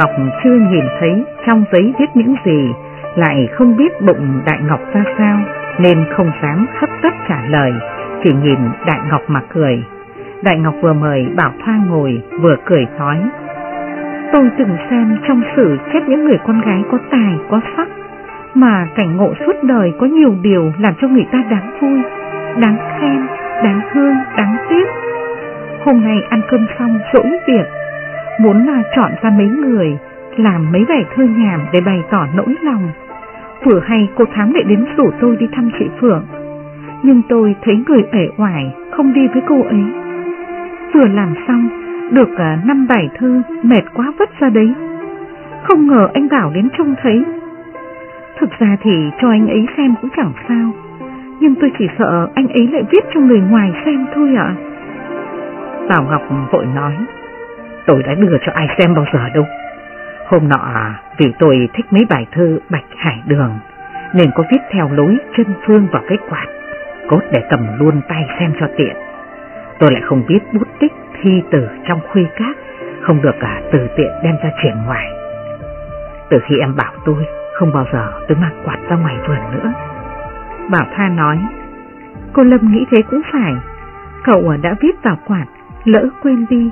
Ngọc chưa nhìn thấy trong giấy viết những gì, lại không biết bụng Đại Ngọc ra sao, nên không dám hấp tấp trả lời, chỉ nhìn Đại Ngọc mà cười. Đại Ngọc vừa mời Bảo Thoa ngồi, vừa cười nói. Tôi từng xem trong sử chép những người con gái có tài, có sắc, mà cảnh ngộ suốt đời có nhiều điều làm cho người ta đáng vui, đáng khen, đáng thương, đáng tiếc. Hôm nay ăn cơm xong dỗi việc, muốn là chọn ra mấy người, làm mấy bài thơ nhảm để bày tỏ nỗi lòng. Vừa hay cô Thám lại đến rủ tôi đi thăm chị Phượng, nhưng tôi thấy người ể oải không đi với cô ấy. Vừa làm xong, được à, năm bài thơ mệt quá vất ra đấy. Không ngờ anh Bảo đến trông thấy. Thực ra thì cho anh ấy xem cũng chẳng sao, nhưng tôi chỉ sợ anh ấy lại viết cho người ngoài xem thôi ạ. Bảo Ngọc vội nói, tôi đã đưa cho ai xem bao giờ đâu. Hôm nọ à, vì tôi thích mấy bài thơ Bạch Hải Đường, nên có viết theo lối chân phương vào cái quạt, cốt để cầm luôn tay xem cho tiện. Tôi lại không biết bút tích thi từ trong khuy cát, không được cả từ tiện đem ra triển ngoài. Từ khi em bảo tôi, không bao giờ tôi mang quạt ra ngoài vườn nữa. Bảo Tha nói, cô Lâm nghĩ thế cũng phải, cậu à, đã viết vào quạt, lỡ quên đi,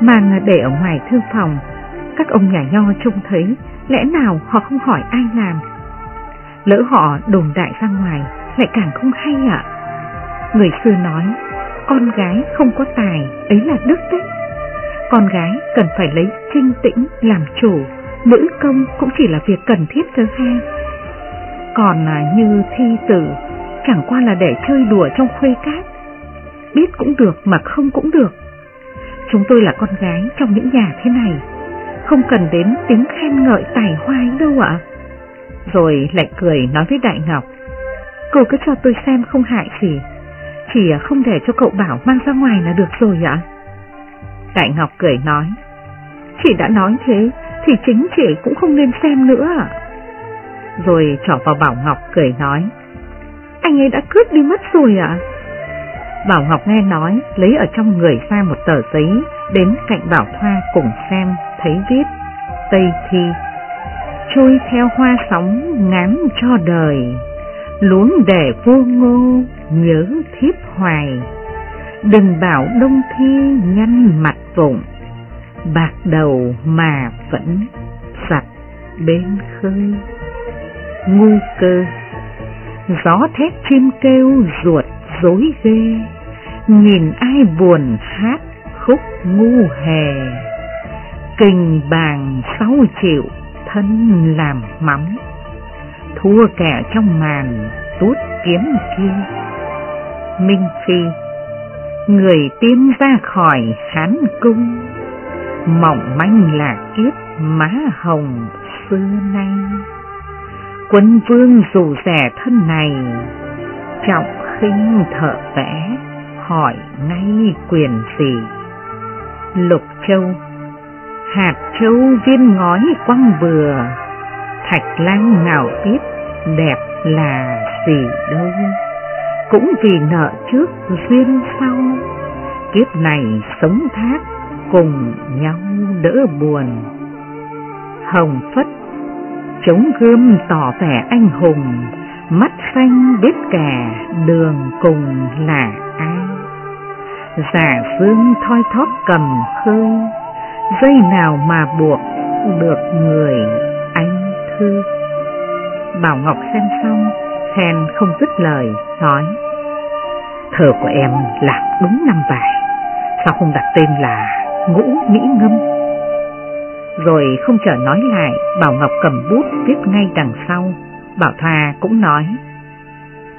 mang để ở ngoài thư phòng. Các ông nhà nho trông thấy, lẽ nào họ không hỏi ai làm. Lỡ họ đồn đại ra ngoài, lại càng không hay ạ. Người xưa nói, con gái không có tài, ấy là đức đấy. Con gái cần phải lấy trinh tĩnh làm chủ, nữ công cũng chỉ là việc cần thiết cơ ha. Còn à, như thi tử, chẳng qua là để chơi đùa trong khuê cát. Biết cũng được mà không cũng được. Chúng tôi là con gái trong những nhà thế này, không cần đến tiếng khen ngợi tài hoa đâu ạ. Rồi lại cười nói với Đại Ngọc, cô cứ cho tôi xem không hại gì, chỉ không để cho cậu bảo mang ra ngoài là được rồi ạ. Đại Ngọc cười nói, chị đã nói thế thì chính chị cũng không nên xem nữa ạ. Rồi trỏ vào Bảo Ngọc cười nói, anh ấy đã cướp đi mất rồi ạ. Bảo Ngọc nghe nói, lấy ở trong người ra một tờ giấy, đến cạnh Bảo Thoa cùng xem, thấy viết, Tây Thi. Trôi theo hoa sóng ngán cho đời, lún để vô ngô, nhớ thiếp hoài. Đừng bảo đông thi nhăn mặt vụng, bạc đầu mà vẫn sạch bên khơi. Ngu cơ, gió thét chim kêu ruột dối ghê, nhìn ai buồn hát khúc ngu hề. Kình bàng sáu triệu thân làm mắm, thua kẻ trong màn tuốt kiếm kia. Minh Phi, người tiên ra khỏi hán cung, mỏng manh là kiếp má hồng xưa nay. Quân vương dù rẻ thân này, trọng khinh thợ vẽ, hỏi ngay quyền gì. Lục châu, hạt châu viên ngói quăng vừa thạch lang nào biết đẹp là gì đâu. Cũng vì nợ trước duyên sau, kiếp này sống thác cùng nhau đỡ buồn. Hồng Phất chống gươm tỏ vẻ anh hùng, mắt xanh biết cả đường cùng là ai. Giả phương thoi thóp cầm khơi, dây nào mà buộc được người anh thư. Bảo Ngọc xem xong, khen không dứt lời, nói Thơ của em lạc đúng năm bài, sao không đặt tên là Ngũ Mỹ Ngâm? Rồi không chờ nói lại, Bảo Ngọc cầm bút viết ngay đằng sau, Bảo Thoa cũng nói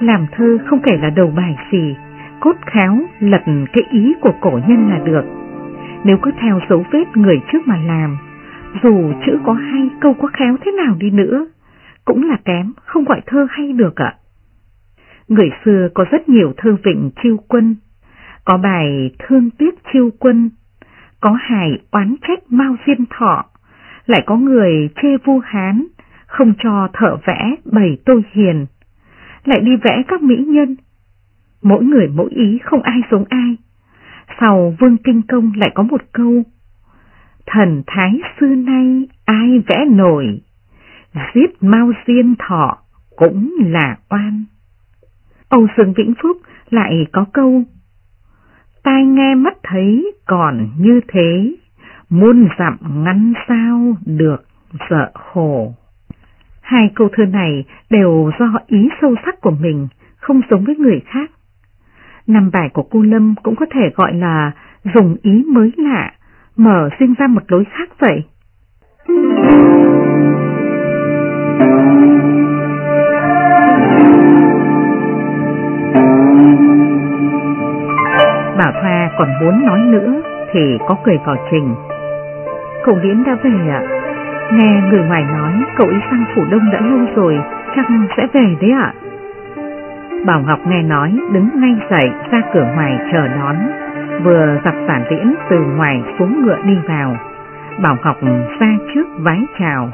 Làm thơ không kể là đầu bài gì, cốt khéo lật cái ý của cổ nhân là được. Nếu cứ theo dấu vết người trước mà làm, dù chữ có hay câu có khéo thế nào đi nữa, cũng là kém, không gọi thơ hay được ạ. Người xưa có rất nhiều thơ vịnh chiêu quân, có bài thương tiếc chiêu quân, có hài oán trách mau diên thọ, lại có người chê vu hán, không cho thợ vẽ bày tôi hiền, lại đi vẽ các mỹ nhân. Mỗi người mỗi ý không ai giống ai. Sau Vương Kinh Công lại có một câu, Thần Thái xưa nay ai vẽ nổi, giết mau diên thọ cũng là oan. Âu Dương Vĩnh Phúc lại có câu, tai nghe mắt thấy còn như thế, muôn dặm ngăn sao được sợ khổ. Hai câu thơ này đều do ý sâu sắc của mình, không giống với người khác. Năm bài của cô Lâm cũng có thể gọi là dùng ý mới lạ, mở sinh ra một lối khác vậy. Bảo Thoa còn muốn nói nữa thì có cười vào trình. Cậu Liễn đã về ạ. Nghe người ngoài nói cậu ấy sang Phủ Đông đã lâu rồi, chắc sẽ về đấy ạ. Bảo Ngọc nghe nói đứng ngay dậy ra cửa ngoài chờ đón, vừa dập sản tiễn từ ngoài xuống ngựa đi vào. Bảo Ngọc ra trước vái chào,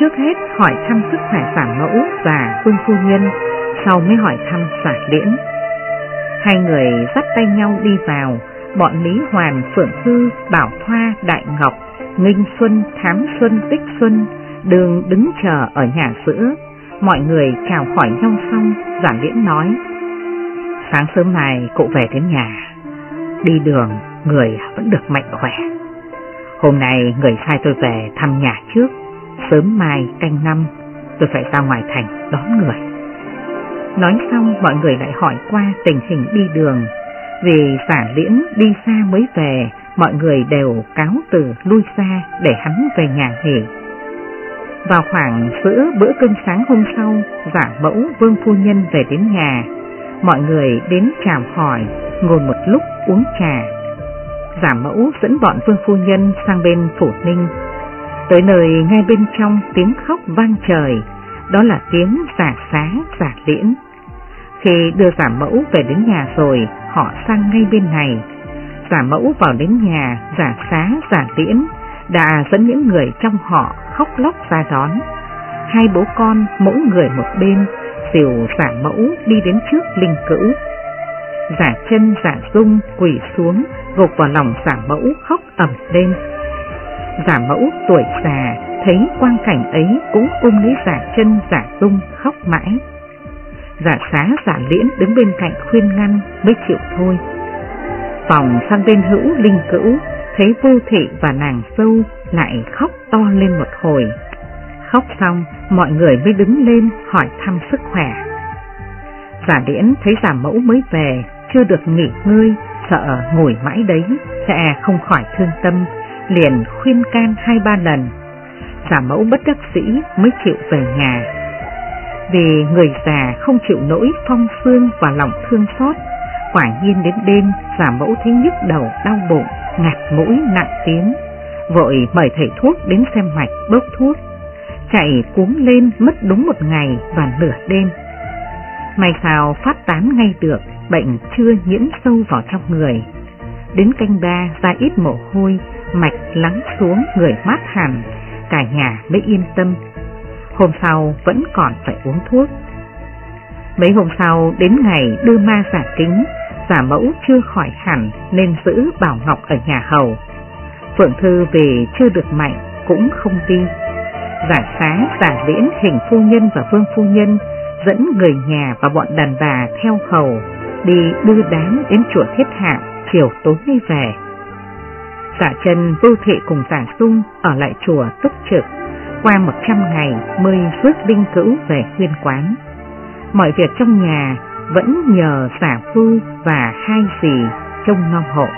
trước hết hỏi thăm sức khỏe sản mẫu và vương phu nhân, sau mới hỏi thăm giản liễn. Hai người dắt tay nhau đi vào, bọn Lý Hoàn, Phượng Thư, Bảo Thoa, Đại Ngọc, Nghinh Xuân, Thám Xuân, Tích Xuân, đường đứng chờ ở nhà sữa. Mọi người chào hỏi nhau xong, giảng Liễn nói, sáng sớm này cụ về đến nhà, đi đường người vẫn được mạnh khỏe. Hôm nay người sai tôi về thăm nhà trước, sớm mai canh năm tôi phải ra ngoài thành đón người. Nói xong mọi người lại hỏi qua tình hình đi đường, vì giả liễn đi xa mới về, mọi người đều cáo từ lui xa để hắn về nhà nghỉ. Vào khoảng giữa bữa cơm sáng hôm sau, giả mẫu vương phu nhân về đến nhà, mọi người đến chào hỏi, ngồi một lúc uống trà. Giả mẫu dẫn bọn vương phu nhân sang bên phủ ninh. Tới nơi ngay bên trong tiếng khóc vang trời, đó là tiếng giả xá giả liễn. Khi đưa giả mẫu về đến nhà rồi, họ sang ngay bên này. Giả mẫu vào đến nhà, giả xá, giả liễn, đã dẫn những người trong họ khóc lóc ra đón. Hai bố con mỗi người một bên, xỉu giả mẫu đi đến trước linh cữu. Giả chân giả dung quỳ xuống, gục vào lòng giả mẫu khóc ẩm lên. Giả mẫu tuổi già thấy quang cảnh ấy cũng ôm lấy giả chân giả dung khóc mãi. Giả xá giả liễn đứng bên cạnh khuyên ngăn mới chịu thôi. Phòng sang bên hữu linh cữu, thấy vô thị và nàng sâu lại khóc to lên một hồi. Khóc xong, mọi người mới đứng lên hỏi thăm sức khỏe. Giả điễn thấy giả mẫu mới về, chưa được nghỉ ngơi, sợ ngồi mãi đấy, sẽ không khỏi thương tâm, liền khuyên can hai ba lần. Giả mẫu bất đắc sĩ mới chịu về nhà. Vì người già không chịu nỗi phong phương và lòng thương xót, quả nhiên đến đêm giả mẫu thấy nhức đầu đau bụng, ngạt mũi nặng tiếng, vội mời thầy thuốc đến xem mạch bốc thuốc, chạy cúm lên mất đúng một ngày và nửa đêm. May sao phát tán ngay được, bệnh chưa nhiễm sâu vào trong người. Đến canh ba ra ít mồ hôi, mạch lắng xuống người mát hẳn, cả nhà mới yên tâm. Hôm sau vẫn còn phải uống thuốc. Mấy hôm sau đến ngày đưa ma giả kính, giả mẫu chưa khỏi hẳn nên giữ Bảo Ngọc ở nhà hầu. Phượng Thư về chưa được mạnh cũng không đi. Giả xá, giả liễn, hình phu nhân và vương phu nhân dẫn người nhà và bọn đàn bà theo hầu đi đưa đám đến chùa Thiết Hạ chiều tối mới về. Giả chân vô thị cùng giả sung ở lại chùa túc trực, qua một trăm ngày mới rước linh cữu về khuyên quán. Mọi việc trong nhà vẫn nhờ giả phu và hai dì trông nom hộ.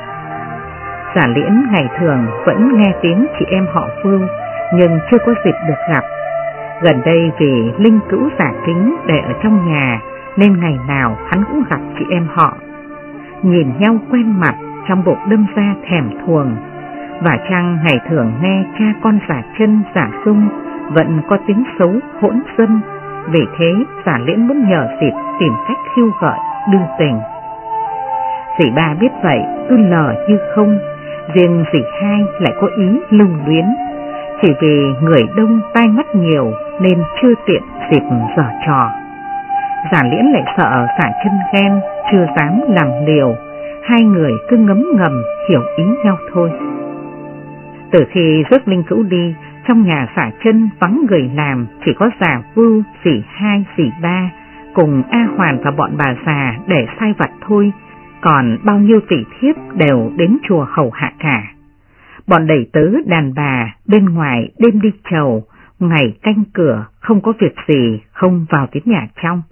Giả liễn ngày thường vẫn nghe tiếng chị em họ Phương nhưng chưa có dịp được gặp. Gần đây vì linh cữu giả kính để ở trong nhà nên ngày nào hắn cũng gặp chị em họ. Nhìn nhau quen mặt trong bộ đâm ra thèm thuồng, Và chăng ngày thường nghe cha con giả chân giả sung vẫn có tiếng xấu hỗn dân, vì thế giả liễn muốn nhờ dịp tìm cách khiêu gợi đưa tình. Dì ba biết vậy cứ lờ như không, riêng dì hai lại có ý lưu luyến. Chỉ vì người đông tai mắt nhiều nên chưa tiện dịp giở trò. Giả liễn lại sợ giả chân ghen, chưa dám làm liều, hai người cứ ngấm ngầm hiểu ý nhau thôi. Từ khi rước Linh Cữu đi, trong nhà xả chân vắng người làm, chỉ có giả vưu, dì hai, dì ba, cùng A Hoàn và bọn bà già để sai vặt thôi, còn bao nhiêu tỷ thiếp đều đến chùa hầu hạ cả. Bọn đầy tớ đàn bà bên ngoài đêm đi chầu, ngày canh cửa, không có việc gì không vào đến nhà trong.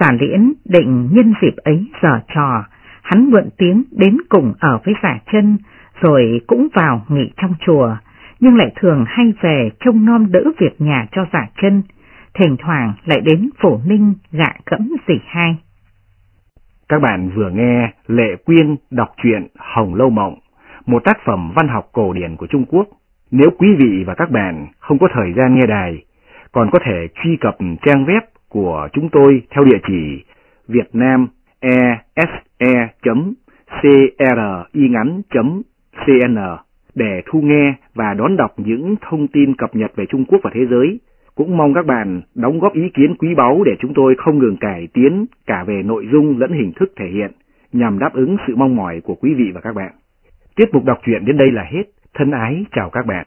Giả liễn định nhân dịp ấy giờ trò, hắn mượn tiếng đến cùng ở với giả chân, rồi cũng vào nghỉ trong chùa, nhưng lại thường hay về trông nom đỡ việc nhà cho giả chân, thỉnh thoảng lại đến phổ ninh gạ cẫm dì hai. Các bạn vừa nghe Lệ Quyên đọc truyện Hồng Lâu Mộng, một tác phẩm văn học cổ điển của Trung Quốc. Nếu quý vị và các bạn không có thời gian nghe đài, còn có thể truy cập trang web của chúng tôi theo địa chỉ vietnamese.cringắn.cn để thu nghe và đón đọc những thông tin cập nhật về Trung Quốc và thế giới. Cũng mong các bạn đóng góp ý kiến quý báu để chúng tôi không ngừng cải tiến cả về nội dung lẫn hình thức thể hiện nhằm đáp ứng sự mong mỏi của quý vị và các bạn. Tiết mục đọc truyện đến đây là hết. Thân ái chào các bạn.